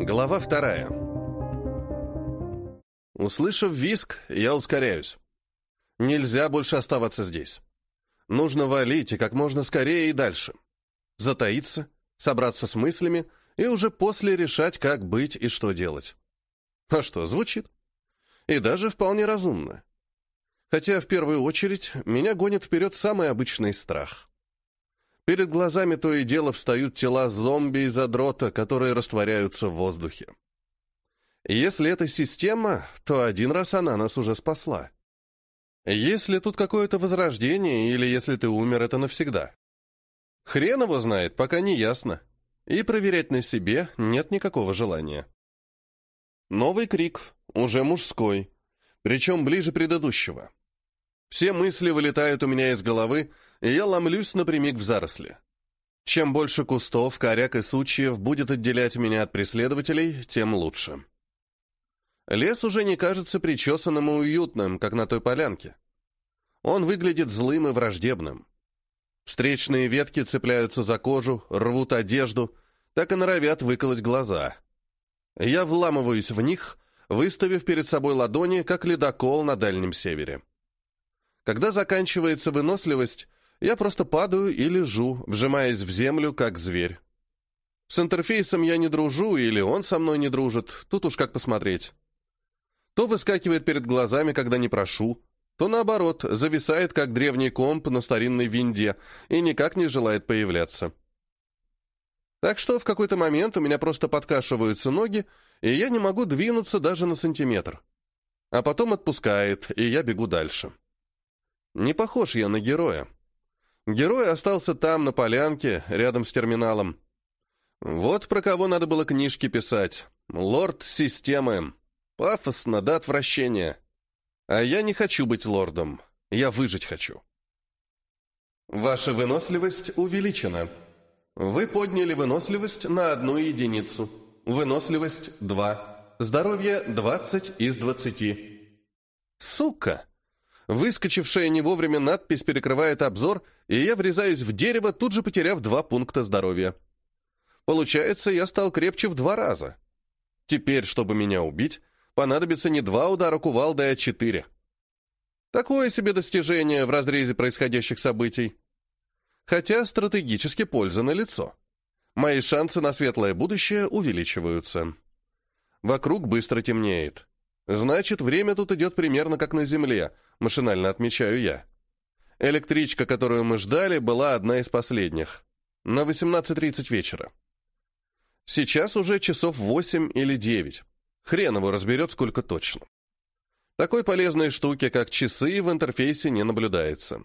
Глава вторая. Услышав виск, я ускоряюсь. Нельзя больше оставаться здесь. Нужно валить и как можно скорее и дальше. Затаиться, собраться с мыслями и уже после решать, как быть и что делать. А что, звучит? И даже вполне разумно. Хотя в первую очередь меня гонит вперед самый обычный страх. Перед глазами то и дело встают тела зомби и задрота, которые растворяются в воздухе. Если это система, то один раз она нас уже спасла. Если тут какое-то возрождение, или если ты умер, это навсегда. Хрен его знает, пока не ясно. И проверять на себе нет никакого желания. Новый крик, уже мужской, причем ближе предыдущего. Все мысли вылетают у меня из головы, и я ломлюсь напрямик в заросли. Чем больше кустов, коряк и сучьев будет отделять меня от преследователей, тем лучше. Лес уже не кажется причесанным и уютным, как на той полянке. Он выглядит злым и враждебным. Встречные ветки цепляются за кожу, рвут одежду, так и норовят выколоть глаза. Я вламываюсь в них, выставив перед собой ладони, как ледокол на Дальнем Севере. Когда заканчивается выносливость, я просто падаю и лежу, вжимаясь в землю, как зверь. С интерфейсом я не дружу, или он со мной не дружит, тут уж как посмотреть. То выскакивает перед глазами, когда не прошу, то наоборот, зависает, как древний комп на старинной винде, и никак не желает появляться. Так что в какой-то момент у меня просто подкашиваются ноги, и я не могу двинуться даже на сантиметр. А потом отпускает, и я бегу дальше. Не похож я на героя. Герой остался там, на полянке, рядом с терминалом. Вот про кого надо было книжки писать. Лорд системы. Пафосно до отвращения. А я не хочу быть лордом. Я выжить хочу. Ваша выносливость увеличена. Вы подняли выносливость на одну единицу. Выносливость 2. Здоровье 20 из 20. Сука! Выскочившая не вовремя надпись перекрывает обзор, и я врезаюсь в дерево, тут же потеряв два пункта здоровья. Получается, я стал крепче в два раза. Теперь, чтобы меня убить, понадобится не два удара кувалдой, а четыре. Такое себе достижение в разрезе происходящих событий. Хотя стратегически польза на лицо. Мои шансы на светлое будущее увеличиваются. Вокруг быстро темнеет. Значит, время тут идет примерно как на Земле, машинально отмечаю я. Электричка, которую мы ждали, была одна из последних. На 18.30 вечера. Сейчас уже часов 8 или 9. Хрен его разберет, сколько точно. Такой полезной штуки, как часы, в интерфейсе не наблюдается.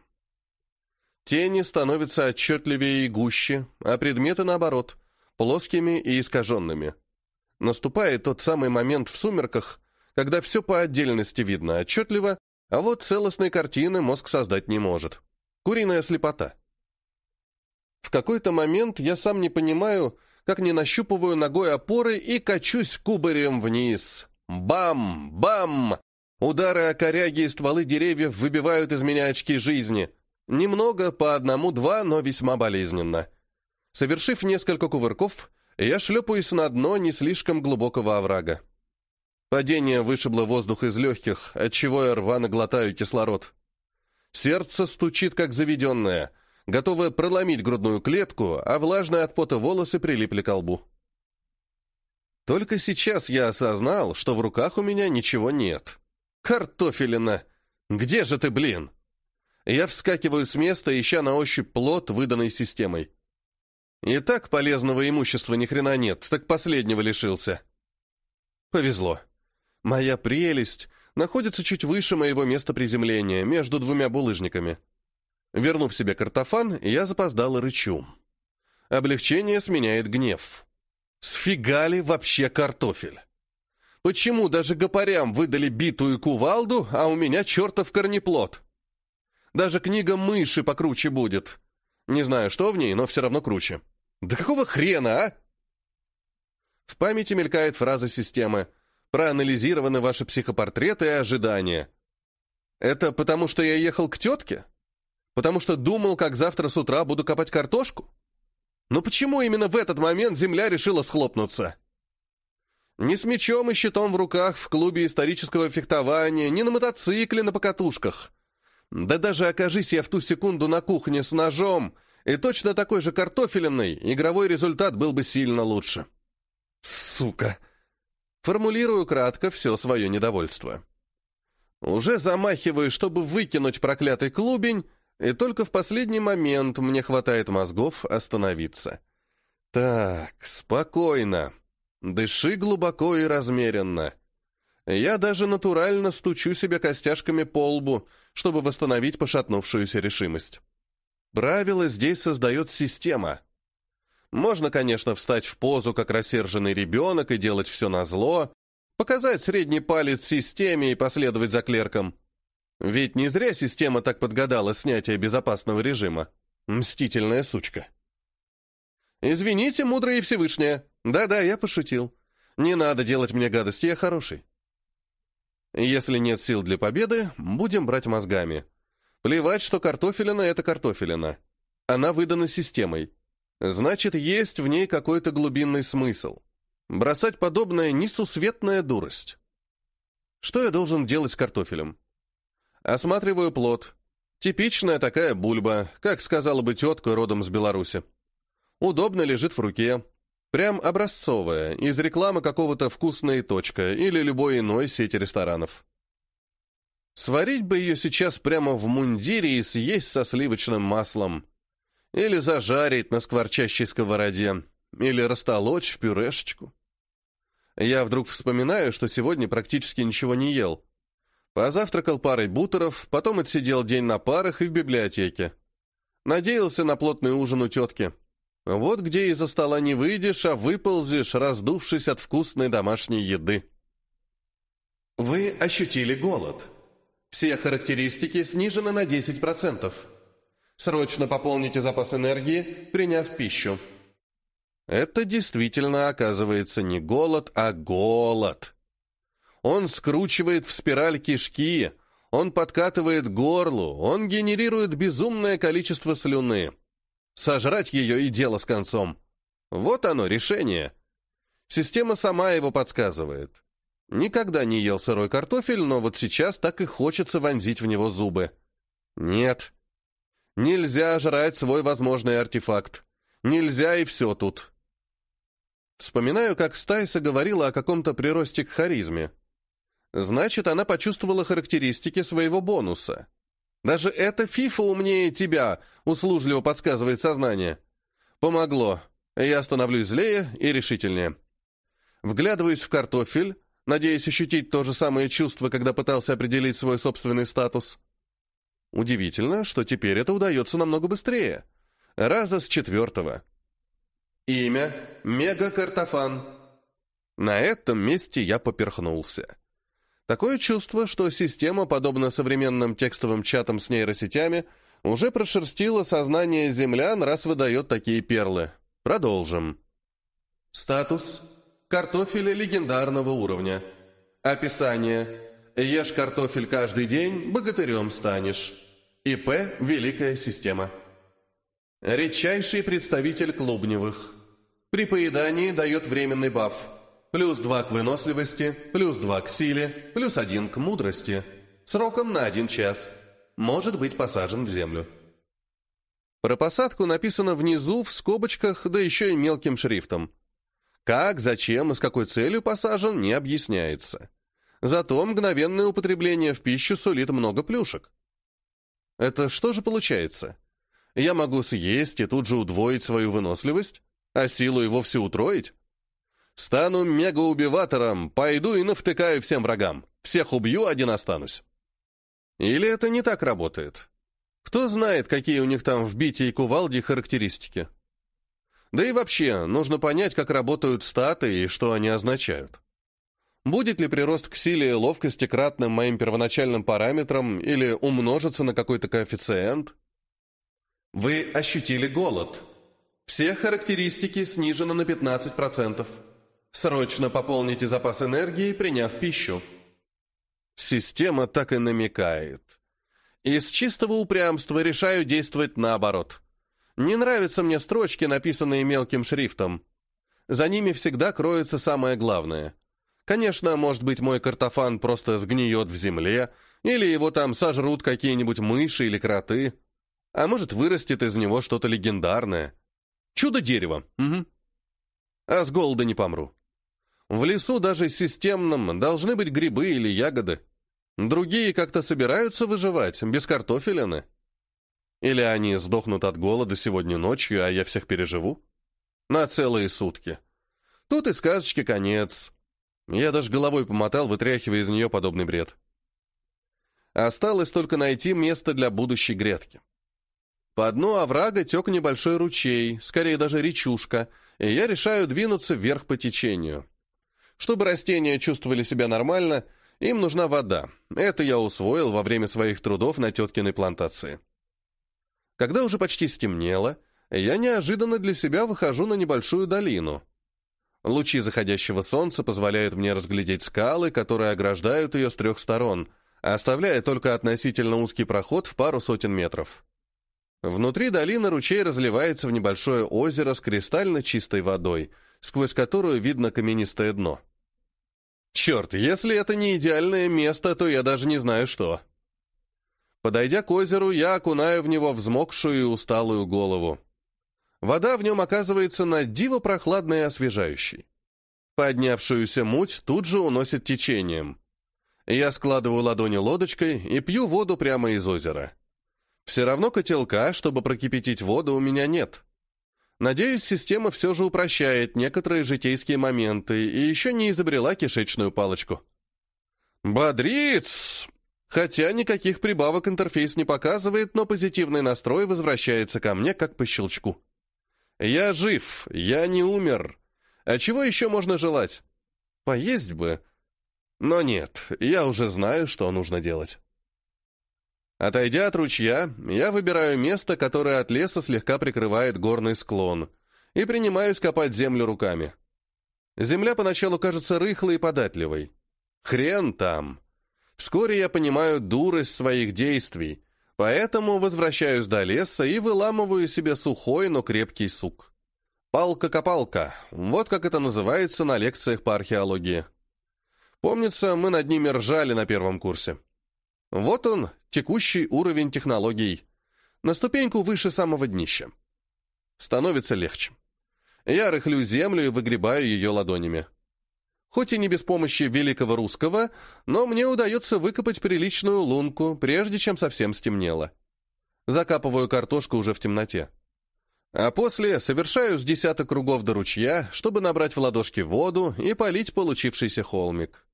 Тени становятся отчетливее и гуще, а предметы, наоборот, плоскими и искаженными. Наступает тот самый момент в сумерках, когда все по отдельности видно отчетливо, а вот целостной картины мозг создать не может. Куриная слепота. В какой-то момент я сам не понимаю, как не нащупываю ногой опоры и качусь кубарем вниз. Бам! Бам! Удары о коряги и стволы деревьев выбивают из меня очки жизни. Немного, по одному-два, но весьма болезненно. Совершив несколько кувырков, я шлепаюсь на дно не слишком глубокого оврага. Падение вышибло воздух из легких, отчего я рвано глотаю кислород. Сердце стучит, как заведенное, готовое проломить грудную клетку, а влажные от пота волосы прилипли к лбу. Только сейчас я осознал, что в руках у меня ничего нет. Картофелина! Где же ты, блин? Я вскакиваю с места, ища на ощупь плод, выданный системой. И так полезного имущества ни хрена нет, так последнего лишился. Повезло. Моя прелесть находится чуть выше моего места приземления, между двумя булыжниками. Вернув себе картофан, я запоздал рычу. Облегчение сменяет гнев. Сфига ли вообще картофель? Почему даже гопарям выдали битую кувалду, а у меня чертов корнеплод? Даже книга мыши покруче будет. Не знаю, что в ней, но все равно круче. Да какого хрена, а? В памяти мелькает фраза системы Проанализированы ваши психопортреты и ожидания. Это потому, что я ехал к тетке? Потому что думал, как завтра с утра буду копать картошку? Но почему именно в этот момент земля решила схлопнуться? Ни с мечом и щитом в руках в клубе исторического фехтования, ни на мотоцикле на покатушках. Да даже окажись я в ту секунду на кухне с ножом, и точно такой же картофелиной, игровой результат был бы сильно лучше. Сука! Формулирую кратко все свое недовольство. Уже замахиваю, чтобы выкинуть проклятый клубень, и только в последний момент мне хватает мозгов остановиться. Так, спокойно. Дыши глубоко и размеренно. Я даже натурально стучу себе костяшками по лбу, чтобы восстановить пошатнувшуюся решимость. Правила здесь создает система. Можно, конечно, встать в позу, как рассерженный ребенок, и делать все назло, показать средний палец системе и последовать за клерком. Ведь не зря система так подгадала снятие безопасного режима. Мстительная сучка. «Извините, мудрая и всевышняя. Да-да, я пошутил. Не надо делать мне гадости, я хороший. Если нет сил для победы, будем брать мозгами. Плевать, что картофелина — это картофелина. Она выдана системой. Значит, есть в ней какой-то глубинный смысл. Бросать подобное — несусветная дурость. Что я должен делать с картофелем? Осматриваю плод. Типичная такая бульба, как сказала бы тетка родом с Беларуси. Удобно лежит в руке. Прям образцовая, из рекламы какого-то «Вкусная точка» или любой иной сети ресторанов. Сварить бы ее сейчас прямо в мундире и съесть со сливочным маслом. Или зажарить на скворчащей сковороде. Или растолочь в пюрешечку. Я вдруг вспоминаю, что сегодня практически ничего не ел. Позавтракал парой бутеров, потом отсидел день на парах и в библиотеке. Надеялся на плотный ужин у тетки. Вот где из-за стола не выйдешь, а выползешь, раздувшись от вкусной домашней еды. Вы ощутили голод. Все характеристики снижены на 10%. Срочно пополните запас энергии, приняв пищу. Это действительно оказывается не голод, а голод. Он скручивает в спираль кишки, он подкатывает горлу, он генерирует безумное количество слюны. Сожрать ее и дело с концом. Вот оно, решение. Система сама его подсказывает. Никогда не ел сырой картофель, но вот сейчас так и хочется вонзить в него зубы. Нет. Нельзя жрать свой возможный артефакт. Нельзя и все тут. Вспоминаю, как Стайса говорила о каком-то приросте к харизме. Значит, она почувствовала характеристики своего бонуса. Даже эта фифа умнее тебя, услужливо подсказывает сознание. Помогло. Я становлюсь злее и решительнее. Вглядываюсь в картофель, надеясь ощутить то же самое чувство, когда пытался определить свой собственный статус. Удивительно, что теперь это удается намного быстрее. Раза с четвертого. Имя – Мега-Картофан. На этом месте я поперхнулся. Такое чувство, что система, подобно современным текстовым чатам с нейросетями, уже прошерстила сознание землян, раз выдает такие перлы. Продолжим. Статус. Картофель легендарного уровня. Описание. Ешь картофель каждый день, богатырем станешь. ИП – Великая система. Редчайший представитель клубневых. При поедании дает временный баф – Плюс два к выносливости, плюс два к силе, плюс один к мудрости. Сроком на один час. Может быть посажен в землю. Про посадку написано внизу в скобочках, да еще и мелким шрифтом. Как, зачем и с какой целью посажен, не объясняется. Зато мгновенное употребление в пищу сулит много плюшек. Это что же получается? Я могу съесть и тут же удвоить свою выносливость, а силу и вовсе утроить? Стану мегаубиватором, пойду и навтыкаю всем врагам. Всех убью, один останусь. Или это не так работает? Кто знает, какие у них там в бите и кувалде характеристики? Да и вообще, нужно понять, как работают статы и что они означают. Будет ли прирост к силе и ловкости кратным моим первоначальным параметрам или умножится на какой-то коэффициент? Вы ощутили голод. Все характеристики снижены на 15%. Срочно пополните запас энергии, приняв пищу. Система так и намекает. Из чистого упрямства решаю действовать наоборот. Не нравятся мне строчки, написанные мелким шрифтом. За ними всегда кроется самое главное. Конечно, может быть, мой картофан просто сгниет в земле, или его там сожрут какие-нибудь мыши или кроты, а может, вырастет из него что-то легендарное. Чудо-дерево. Угу. А с голода не помру. В лесу даже системном должны быть грибы или ягоды. Другие как-то собираются выживать, без картофелины. Или они сдохнут от голода сегодня ночью, а я всех переживу? На целые сутки. Тут и сказочки конец. Я даже головой помотал, вытряхивая из нее подобный бред. Осталось только найти место для будущей грядки. По дну оврага тек небольшой ручей, скорее даже речушка, и я решаю двинуться вверх по течению. Чтобы растения чувствовали себя нормально, им нужна вода. Это я усвоил во время своих трудов на теткиной плантации. Когда уже почти стемнело, я неожиданно для себя выхожу на небольшую долину. Лучи заходящего солнца позволяют мне разглядеть скалы, которые ограждают ее с трех сторон, оставляя только относительно узкий проход в пару сотен метров. Внутри долины ручей разливается в небольшое озеро с кристально чистой водой, сквозь которую видно каменистое дно. Черт, если это не идеальное место, то я даже не знаю что. Подойдя к озеру, я окунаю в него взмокшую и усталую голову. Вода в нем оказывается на диво прохладной и освежающей. Поднявшуюся муть тут же уносит течением. Я складываю ладони лодочкой и пью воду прямо из озера. Все равно котелка, чтобы прокипятить воду, у меня нет. Надеюсь, система все же упрощает некоторые житейские моменты и еще не изобрела кишечную палочку. Бодриц! Хотя никаких прибавок интерфейс не показывает, но позитивный настрой возвращается ко мне как по щелчку. Я жив, я не умер. А чего еще можно желать? Поесть бы. Но нет, я уже знаю, что нужно делать. Отойдя от ручья, я выбираю место, которое от леса слегка прикрывает горный склон, и принимаюсь копать землю руками. Земля поначалу кажется рыхлой и податливой. Хрен там. Вскоре я понимаю дурость своих действий, Поэтому возвращаюсь до леса и выламываю себе сухой, но крепкий сук. Палка-копалка, вот как это называется на лекциях по археологии. Помнится, мы над ними ржали на первом курсе. Вот он, текущий уровень технологий. На ступеньку выше самого днища. Становится легче. Я рыхлю землю и выгребаю ее ладонями. Хоть и не без помощи великого русского, но мне удается выкопать приличную лунку, прежде чем совсем стемнело. Закапываю картошку уже в темноте. А после совершаю с десяток кругов до ручья, чтобы набрать в ладошки воду и полить получившийся холмик.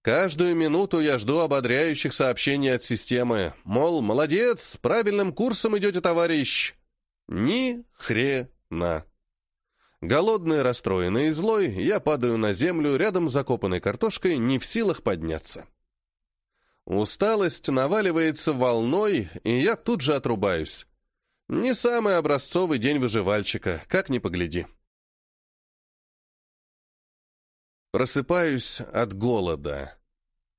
Каждую минуту я жду ободряющих сообщений от системы, мол, молодец, правильным курсом идете, товарищ. Ни хрена. Голодный, расстроенный и злой, я падаю на землю рядом с закопанной картошкой, не в силах подняться. Усталость наваливается волной, и я тут же отрубаюсь. Не самый образцовый день выживальщика, как ни погляди. Просыпаюсь от голода.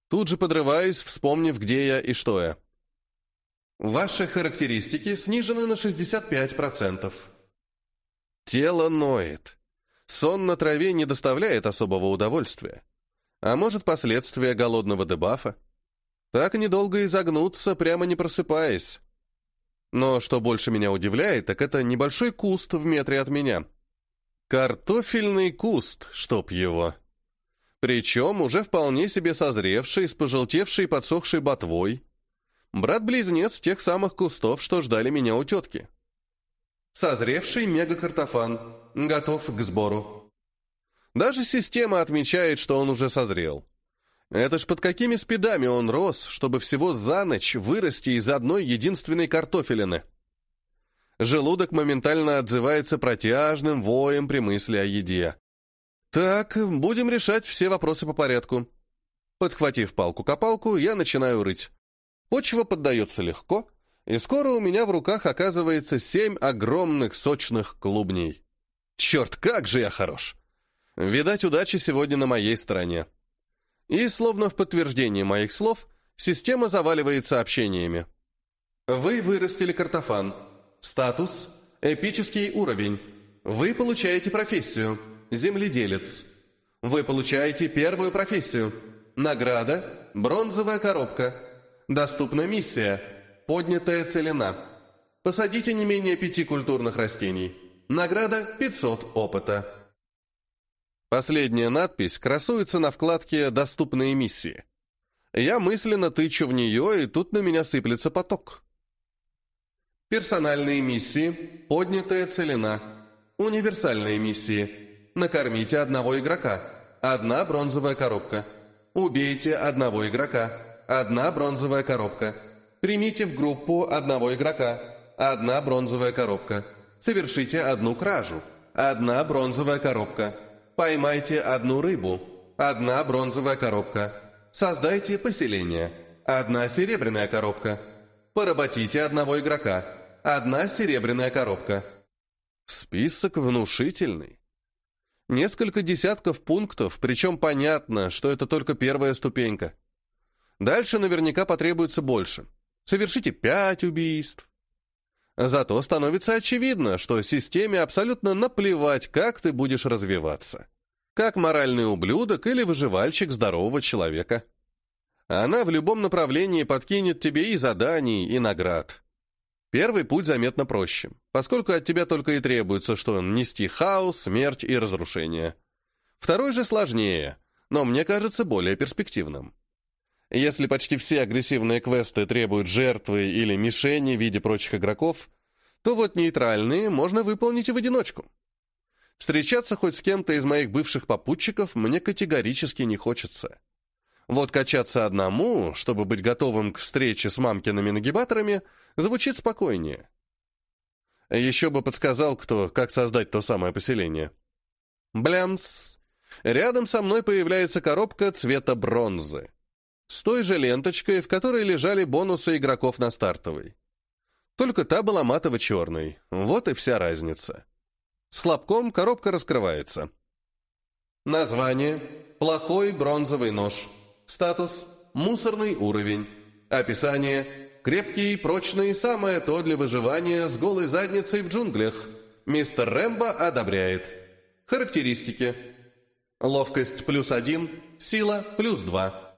Тут же подрываюсь, вспомнив, где я и что я. Ваши характеристики снижены на 65%. Тело ноет. Сон на траве не доставляет особого удовольствия. А может, последствия голодного дебафа? Так недолго изогнуться, прямо не просыпаясь. Но что больше меня удивляет, так это небольшой куст в метре от меня. Картофельный куст, чтоб его. Причем уже вполне себе созревший, с пожелтевшей и подсохшей ботвой. Брат-близнец тех самых кустов, что ждали меня у тетки. Созревший мегакартофан. Готов к сбору. Даже система отмечает, что он уже созрел. Это ж под какими спидами он рос, чтобы всего за ночь вырасти из одной единственной картофелины. Желудок моментально отзывается протяжным воем при мысли о еде. Так, будем решать все вопросы по порядку. Подхватив палку-копалку, я начинаю рыть. Почва поддается легко, и скоро у меня в руках оказывается семь огромных сочных клубней. Черт, как же я хорош! Видать, удача сегодня на моей стороне. И, словно в подтверждение моих слов, система заваливает сообщениями. Вы вырастили картофан. Статус – эпический уровень. Вы получаете профессию – земледелец. Вы получаете первую профессию. Награда – бронзовая коробка. Доступна миссия – поднятая целина. Посадите не менее пяти культурных растений. Награда – 500 опыта. Последняя надпись красуется на вкладке «Доступные миссии». Я мысленно тычу в нее, и тут на меня сыплется поток. Персональные миссии, поднятая целина, универсальные миссии. Накормите одного игрока, одна бронзовая коробка. Убейте одного игрока, одна бронзовая коробка. Примите в группу одного игрока, одна бронзовая коробка. Совершите одну кражу, одна бронзовая коробка. Поймайте одну рыбу. Одна бронзовая коробка. Создайте поселение. Одна серебряная коробка. Поработите одного игрока. Одна серебряная коробка. Список внушительный. Несколько десятков пунктов, причем понятно, что это только первая ступенька. Дальше наверняка потребуется больше. Совершите пять убийств. Зато становится очевидно, что системе абсолютно наплевать, как ты будешь развиваться как моральный ублюдок или выживальщик здорового человека. Она в любом направлении подкинет тебе и заданий, и наград. Первый путь заметно проще, поскольку от тебя только и требуется, что нести хаос, смерть и разрушение. Второй же сложнее, но мне кажется более перспективным. Если почти все агрессивные квесты требуют жертвы или мишени в виде прочих игроков, то вот нейтральные можно выполнить и в одиночку. Встречаться хоть с кем-то из моих бывших попутчиков мне категорически не хочется. Вот качаться одному, чтобы быть готовым к встрече с мамкиными нагибаторами, звучит спокойнее. Еще бы подсказал кто, как создать то самое поселение. Блямс. Рядом со мной появляется коробка цвета бронзы. С той же ленточкой, в которой лежали бонусы игроков на стартовой. Только та была матово-черной. Вот и вся разница. С хлопком коробка раскрывается. Название «Плохой бронзовый нож». Статус «Мусорный уровень». Описание «Крепкий, прочный, самое то для выживания с голой задницей в джунглях». Мистер Рэмбо одобряет. Характеристики. Ловкость плюс один, сила плюс два.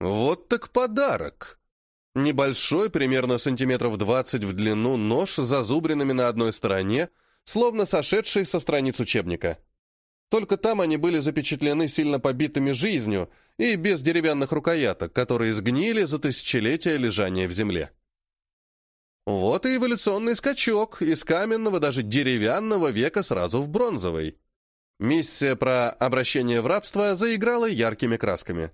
Вот так подарок. Небольшой, примерно сантиметров 20 в длину, нож с зазубринами на одной стороне – словно сошедшие со страниц учебника. Только там они были запечатлены сильно побитыми жизнью и без деревянных рукояток, которые сгнили за тысячелетия лежания в земле. Вот и эволюционный скачок из каменного, даже деревянного века сразу в бронзовый. Миссия про обращение в рабство заиграла яркими красками.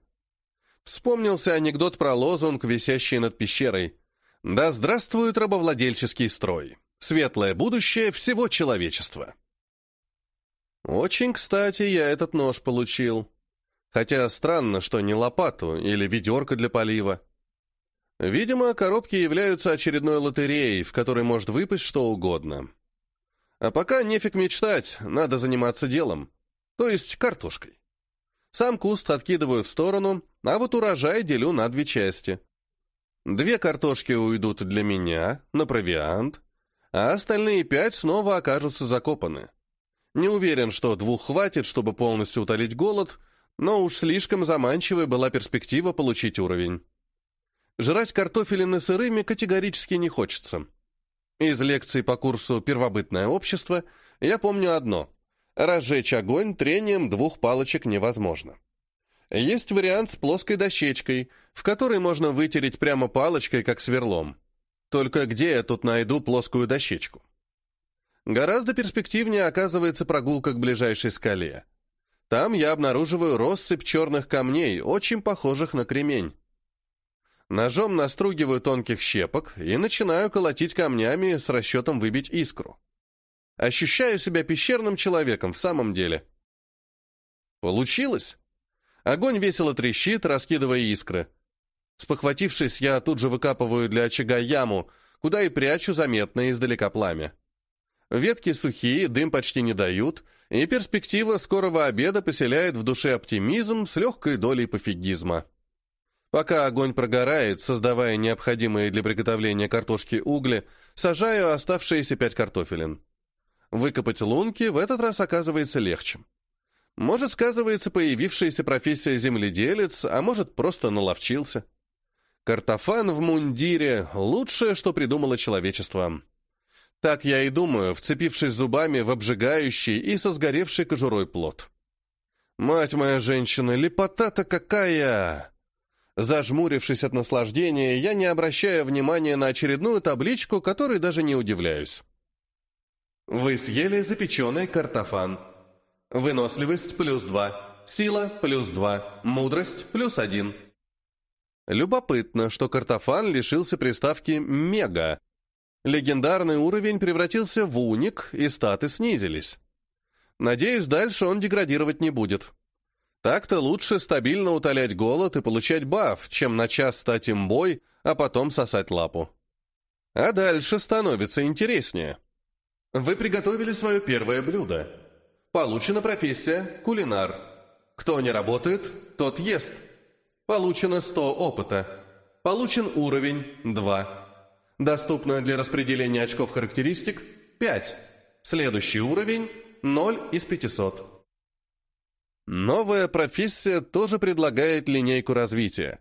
Вспомнился анекдот про лозунг, висящий над пещерой. «Да здравствует рабовладельческий строй!» Светлое будущее всего человечества. Очень кстати я этот нож получил. Хотя странно, что не лопату или ведерко для полива. Видимо, коробки являются очередной лотереей, в которой может выпасть что угодно. А пока нефиг мечтать, надо заниматься делом. То есть картошкой. Сам куст откидываю в сторону, а вот урожай делю на две части. Две картошки уйдут для меня, на провиант, а остальные пять снова окажутся закопаны. Не уверен, что двух хватит, чтобы полностью утолить голод, но уж слишком заманчивой была перспектива получить уровень. Жрать картофелины сырыми категорически не хочется. Из лекций по курсу «Первобытное общество» я помню одно. Разжечь огонь трением двух палочек невозможно. Есть вариант с плоской дощечкой, в которой можно вытереть прямо палочкой, как сверлом. Только где я тут найду плоскую дощечку? Гораздо перспективнее оказывается прогулка к ближайшей скале. Там я обнаруживаю россыпь черных камней, очень похожих на кремень. Ножом настругиваю тонких щепок и начинаю колотить камнями с расчетом выбить искру. Ощущаю себя пещерным человеком в самом деле. Получилось. Огонь весело трещит, раскидывая искры. Спохватившись, я тут же выкапываю для очага яму, куда и прячу заметное издалека пламя. Ветки сухие, дым почти не дают, и перспектива скорого обеда поселяет в душе оптимизм с легкой долей пофигизма. Пока огонь прогорает, создавая необходимые для приготовления картошки угли, сажаю оставшиеся пять картофелин. Выкопать лунки в этот раз оказывается легче. Может, сказывается появившаяся профессия земледелец, а может, просто наловчился. Картофан в мундире — лучшее, что придумало человечество. Так я и думаю, вцепившись зубами в обжигающий и со сгоревшей кожурой плод. Мать моя женщина, лепота-то какая! Зажмурившись от наслаждения, я не обращаю внимания на очередную табличку, которой даже не удивляюсь. Вы съели запеченный картофан. Выносливость плюс два, сила плюс два, мудрость плюс один. Любопытно, что картофан лишился приставки «мега». Легендарный уровень превратился в уник, и статы снизились. Надеюсь, дальше он деградировать не будет. Так-то лучше стабильно утолять голод и получать баф, чем на час стать имбой, а потом сосать лапу. А дальше становится интереснее. Вы приготовили свое первое блюдо. Получена профессия «Кулинар». Кто не работает, тот ест. Получено 100 опыта. Получен уровень 2. Доступно для распределения очков характеристик 5. Следующий уровень 0 из 500. Новая профессия тоже предлагает линейку развития.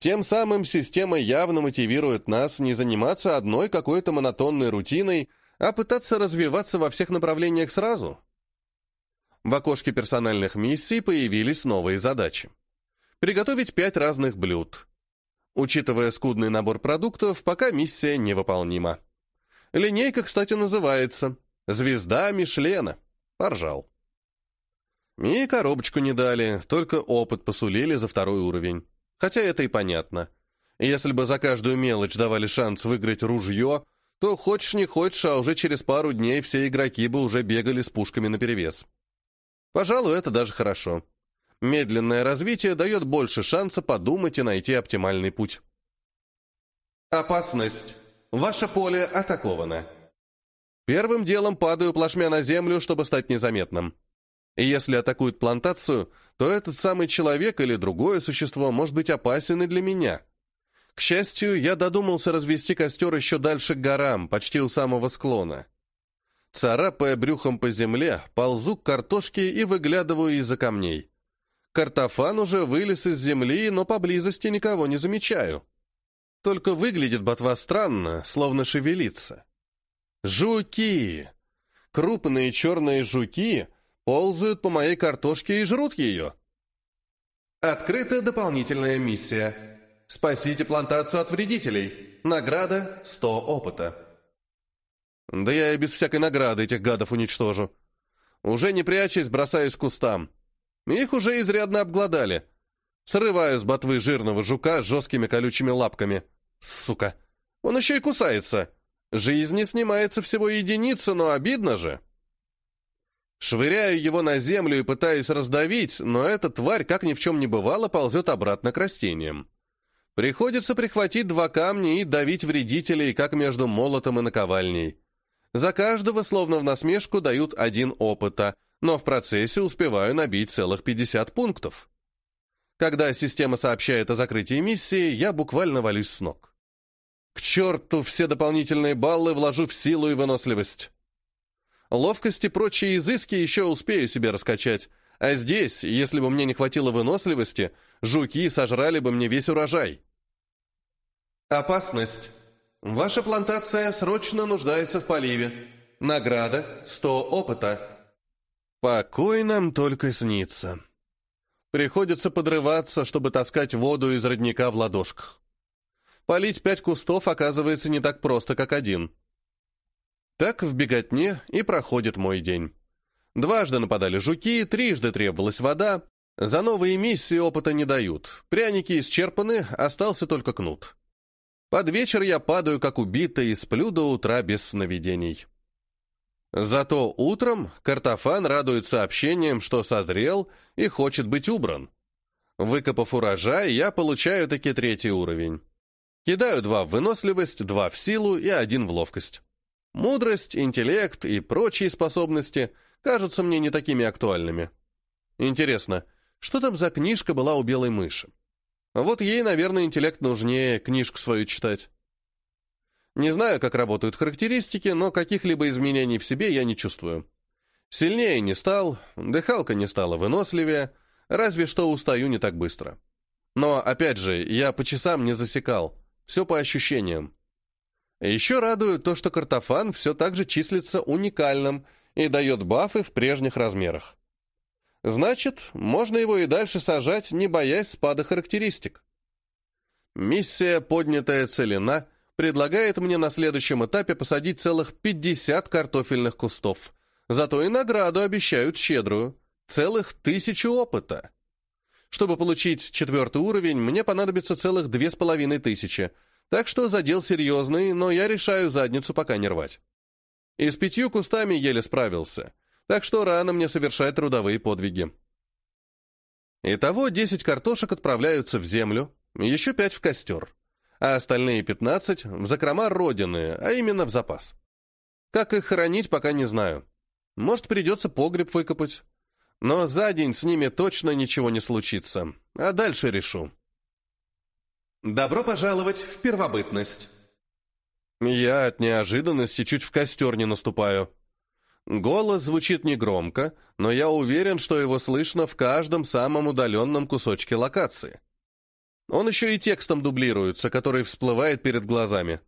Тем самым система явно мотивирует нас не заниматься одной какой-то монотонной рутиной, а пытаться развиваться во всех направлениях сразу. В окошке персональных миссий появились новые задачи. Приготовить пять разных блюд. Учитывая скудный набор продуктов, пока миссия невыполнима. Линейка, кстати, называется «Звезда Мишлена». Поржал. И коробочку не дали, только опыт посулили за второй уровень. Хотя это и понятно. Если бы за каждую мелочь давали шанс выиграть ружье, то хочешь не хочешь, а уже через пару дней все игроки бы уже бегали с пушками наперевес. Пожалуй, это даже хорошо. Медленное развитие дает больше шанса подумать и найти оптимальный путь. Опасность. Ваше поле атаковано. Первым делом падаю плашмя на землю, чтобы стать незаметным. И если атакуют плантацию, то этот самый человек или другое существо может быть опасен и для меня. К счастью, я додумался развести костер еще дальше к горам, почти у самого склона. Царапая брюхом по земле, ползу к картошке и выглядываю из-за камней. Картофан уже вылез из земли, но поблизости никого не замечаю. Только выглядит ботва странно, словно шевелится. Жуки! Крупные черные жуки ползают по моей картошке и жрут ее. Открыта дополнительная миссия. Спасите плантацию от вредителей. Награда 100 опыта. Да я и без всякой награды этих гадов уничтожу. Уже не прячась, бросаюсь к кустам. Их уже изрядно обглодали. Срываю с ботвы жирного жука с жесткими колючими лапками. Сука. Он еще и кусается. Жизни снимается всего единица, но обидно же. Швыряю его на землю и пытаюсь раздавить, но эта тварь, как ни в чем не бывало, ползет обратно к растениям. Приходится прихватить два камня и давить вредителей, как между молотом и наковальней. За каждого, словно в насмешку, дают один опыта, но в процессе успеваю набить целых 50 пунктов. Когда система сообщает о закрытии миссии, я буквально валюсь с ног. К черту все дополнительные баллы вложу в силу и выносливость. Ловкость и прочие изыски еще успею себе раскачать, а здесь, если бы мне не хватило выносливости, жуки сожрали бы мне весь урожай. Опасность. Ваша плантация срочно нуждается в поливе. Награда — 100 опыта. Покой нам только снится. Приходится подрываться, чтобы таскать воду из родника в ладошках. Полить пять кустов оказывается не так просто, как один. Так в беготне и проходит мой день. Дважды нападали жуки, трижды требовалась вода. За новые миссии опыта не дают. Пряники исчерпаны, остался только кнут. Под вечер я падаю, как убитый, и сплю до утра без сновидений. Зато утром картофан радует сообщением, что созрел и хочет быть убран. Выкопав урожай, я получаю таки третий уровень. Кидаю два в выносливость, два в силу и один в ловкость. Мудрость, интеллект и прочие способности кажутся мне не такими актуальными. Интересно, что там за книжка была у белой мыши? Вот ей, наверное, интеллект нужнее книжку свою читать. Не знаю, как работают характеристики, но каких-либо изменений в себе я не чувствую. Сильнее не стал, дыхалка не стала выносливее, разве что устаю не так быстро. Но, опять же, я по часам не засекал, все по ощущениям. Еще радует то, что картофан все так же числится уникальным и дает бафы в прежних размерах. Значит, можно его и дальше сажать, не боясь спада характеристик. Миссия «Поднятая целина» предлагает мне на следующем этапе посадить целых 50 картофельных кустов. Зато и награду обещают щедрую. Целых тысячу опыта. Чтобы получить четвертый уровень, мне понадобится целых две с половиной тысячи. Так что задел серьезный, но я решаю задницу пока не рвать. И с пятью кустами еле справился. Так что рано мне совершать трудовые подвиги. Итого 10 картошек отправляются в землю, еще 5 в костер а остальные 15 в закрома Родины, а именно в запас. Как их хранить, пока не знаю. Может, придется погреб выкопать. Но за день с ними точно ничего не случится, а дальше решу. Добро пожаловать в первобытность. Я от неожиданности чуть в костер не наступаю. Голос звучит негромко, но я уверен, что его слышно в каждом самом удаленном кусочке локации. Он еще и текстом дублируется, который всплывает перед глазами.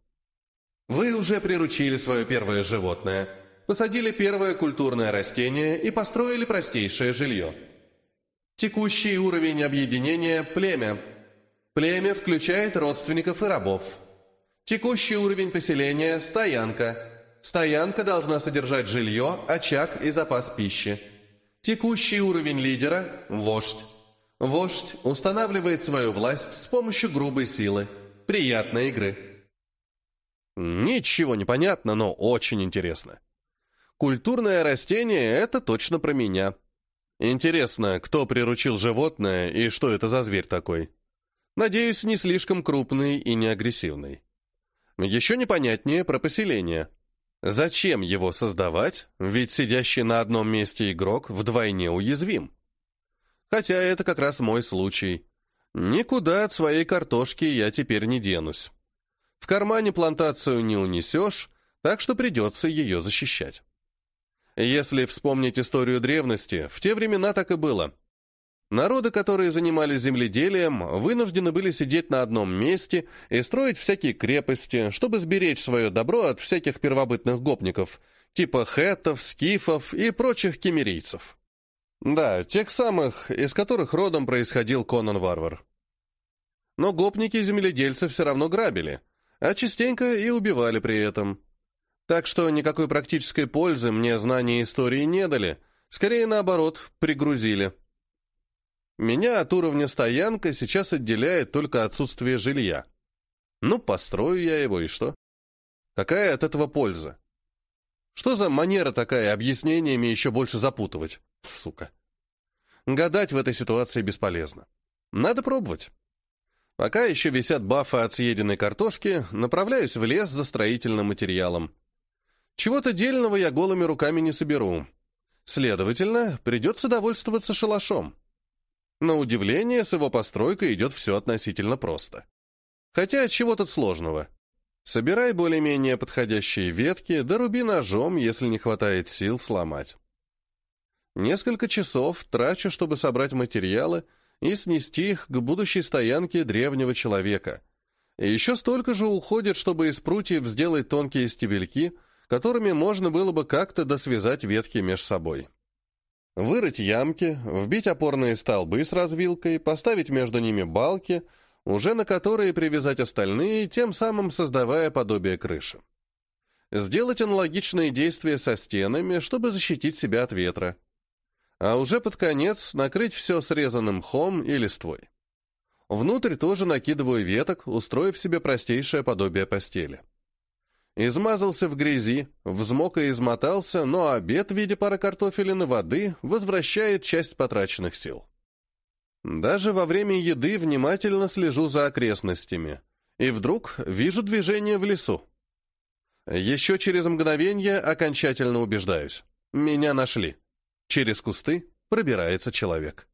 Вы уже приручили свое первое животное, посадили первое культурное растение и построили простейшее жилье. Текущий уровень объединения – племя. Племя включает родственников и рабов. Текущий уровень поселения – стоянка. Стоянка должна содержать жилье, очаг и запас пищи. Текущий уровень лидера – вождь. Вождь устанавливает свою власть с помощью грубой силы. Приятной игры. Ничего не понятно, но очень интересно. Культурное растение — это точно про меня. Интересно, кто приручил животное и что это за зверь такой? Надеюсь, не слишком крупный и не агрессивный. Еще непонятнее про поселение. Зачем его создавать, ведь сидящий на одном месте игрок вдвойне уязвим? Хотя это как раз мой случай. Никуда от своей картошки я теперь не денусь. В кармане плантацию не унесешь, так что придется ее защищать. Если вспомнить историю древности, в те времена так и было. Народы, которые занимались земледелием, вынуждены были сидеть на одном месте и строить всякие крепости, чтобы сберечь свое добро от всяких первобытных гопников, типа хетов, скифов и прочих кемерийцев. Да, тех самых, из которых родом происходил Конан Варвар. Но гопники земледельцы все равно грабили, а частенько и убивали при этом. Так что никакой практической пользы мне знания истории не дали, скорее наоборот, пригрузили. Меня от уровня стоянка сейчас отделяет только отсутствие жилья. Ну, построю я его, и что? Какая от этого польза? Что за манера такая объяснениями еще больше запутывать? Сука. Гадать в этой ситуации бесполезно. Надо пробовать. Пока еще висят бафы от съеденной картошки, направляюсь в лес за строительным материалом. Чего-то дельного я голыми руками не соберу. Следовательно, придется довольствоваться шалашом. На удивление, с его постройкой идет все относительно просто. Хотя, чего тут сложного? Собирай более-менее подходящие ветки, да ножом, если не хватает сил сломать. Несколько часов трачу, чтобы собрать материалы и снести их к будущей стоянке древнего человека. И еще столько же уходит, чтобы из прутьев сделать тонкие стебельки, которыми можно было бы как-то досвязать ветки меж собой. Вырыть ямки, вбить опорные столбы с развилкой, поставить между ними балки, уже на которые привязать остальные, тем самым создавая подобие крыши. Сделать аналогичные действия со стенами, чтобы защитить себя от ветра а уже под конец накрыть все срезанным мхом и листвой. Внутрь тоже накидываю веток, устроив себе простейшее подобие постели. Измазался в грязи, взмок и измотался, но обед в виде пары картофелин и воды возвращает часть потраченных сил. Даже во время еды внимательно слежу за окрестностями, и вдруг вижу движение в лесу. Еще через мгновение окончательно убеждаюсь. Меня нашли. Через кусты пробирается человек.